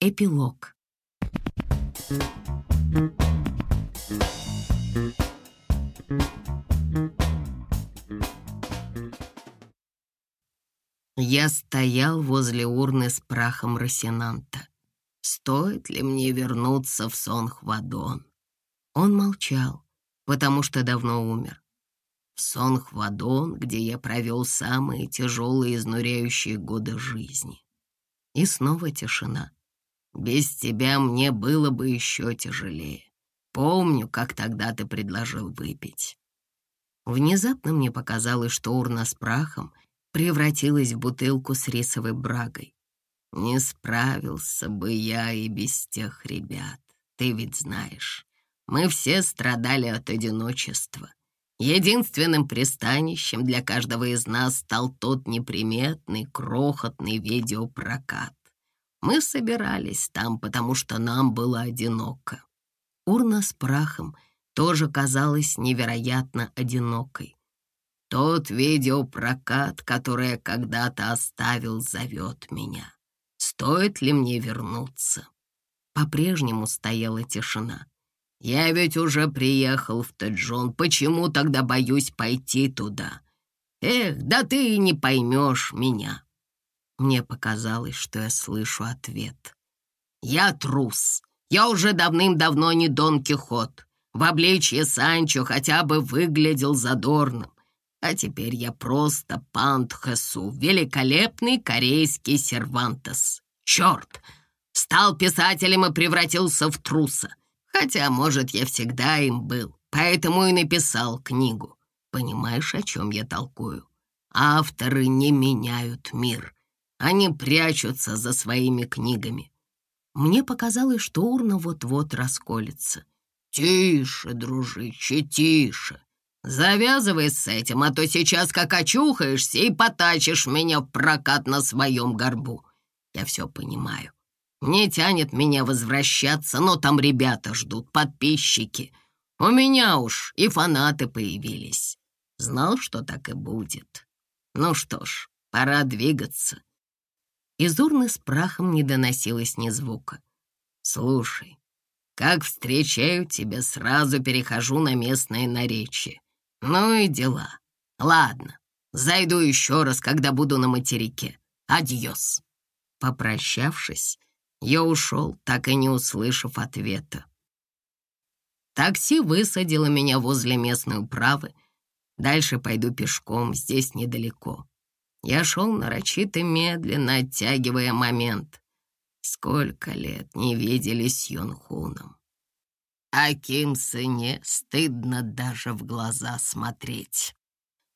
Эпилог. Я стоял возле урны с прахом Росинанта. Стоит ли мне вернуться в сон Хвадон? Он молчал, потому что давно умер. В сон Хвадон, где я провел самые тяжелые изнуряющие годы жизни. И снова тишина. Без тебя мне было бы еще тяжелее. Помню, как тогда ты предложил выпить. Внезапно мне показалось, что урна с прахом превратилась в бутылку с рисовой брагой. Не справился бы я и без тех ребят, ты ведь знаешь. Мы все страдали от одиночества. Единственным пристанищем для каждого из нас стал тот неприметный, крохотный видеопрокат. Мы собирались там, потому что нам было одиноко. Урна с прахом тоже казалась невероятно одинокой. Тот видеопрокат, который я когда-то оставил, зовет меня. Стоит ли мне вернуться? По-прежнему стояла тишина. Я ведь уже приехал в Тэджон. Почему тогда боюсь пойти туда? Эх, да ты и не поймешь меня. Мне показалось, что я слышу ответ. Я трус. Я уже давным-давно не Дон Кихот. В обличье Санчо хотя бы выглядел задорным. А теперь я просто Пантхасу, великолепный корейский Сервантес. Черт! Стал писателем и превратился в труса. Хотя, может, я всегда им был, поэтому и написал книгу. Понимаешь, о чем я толкую? Авторы не меняют мир. Они прячутся за своими книгами. Мне показалось, что урна вот-вот расколется. «Тише, дружище, тише. Завязывай с этим, а то сейчас как очухаешься и потачишь меня в прокат на своем горбу. Я все понимаю. Не тянет меня возвращаться, но там ребята ждут, подписчики. У меня уж и фанаты появились. Знал, что так и будет. Ну что ж, пора двигаться. Из урны с прахом не доносилось ни звука. Слушай, как встречаю тебя, сразу перехожу на местное наречие. Ну и дела. Ладно, зайду еще раз, когда буду на материке. Адьос. Попрощавшись, я ушел, так и не услышав ответа. Такси высадило меня возле местной управы. Дальше пойду пешком, здесь недалеко. Я шел нарочито медленно, оттягивая момент. Сколько лет не виделись с Йонхуном. А Ким Сыне стыдно даже в глаза смотреть.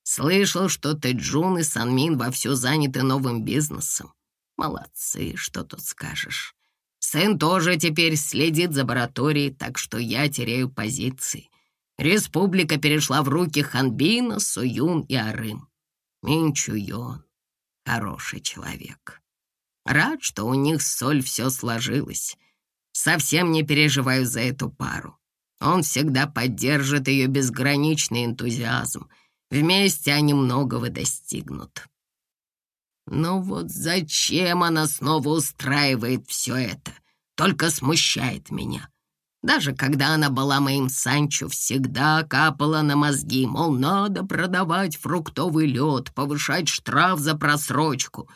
Слышал, что Тэджун и Санмин вовсю заняты новым бизнесом. Молодцы, что тут скажешь. Сын тоже теперь следит за лабораторией, так что я теряю позиции. Республика перешла в руки Ханбина, Суюн и Арым. Минчуйон — хороший человек. Рад, что у них с Соль все сложилось. Совсем не переживаю за эту пару. Он всегда поддержит ее безграничный энтузиазм. Вместе они многого достигнут. Но вот зачем она снова устраивает все это? Только смущает меня. Даже когда она была моим Санчо, всегда капала на мозги, мол, надо продавать фруктовый лед, повышать штраф за просрочку.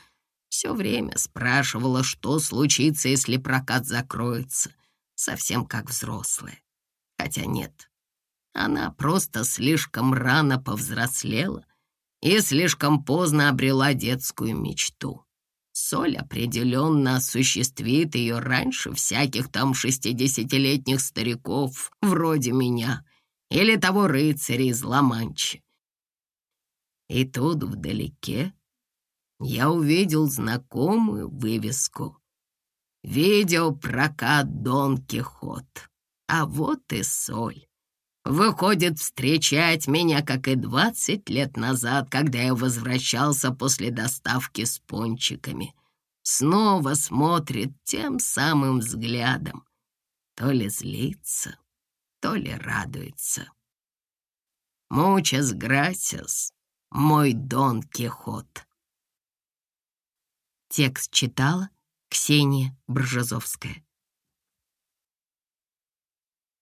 Все время спрашивала, что случится, если прокат закроется. Совсем как взрослая. Хотя нет, она просто слишком рано повзрослела — и слишком поздно обрела детскую мечту. Соль определенно осуществит ее раньше всяких там шестидесятилетних стариков, вроде меня, или того рыцаря из Ла-Манчи. И тут вдалеке я увидел знакомую вывеску. Видеопрокат Дон Кихот. А вот и соль. Выходит встречать меня, как и двадцать лет назад, когда я возвращался после доставки с пончиками. Снова смотрит тем самым взглядом. То ли злится, то ли радуется. Muchas gracias, мой Дон Кихот. Текст читала Ксения Бржезовская.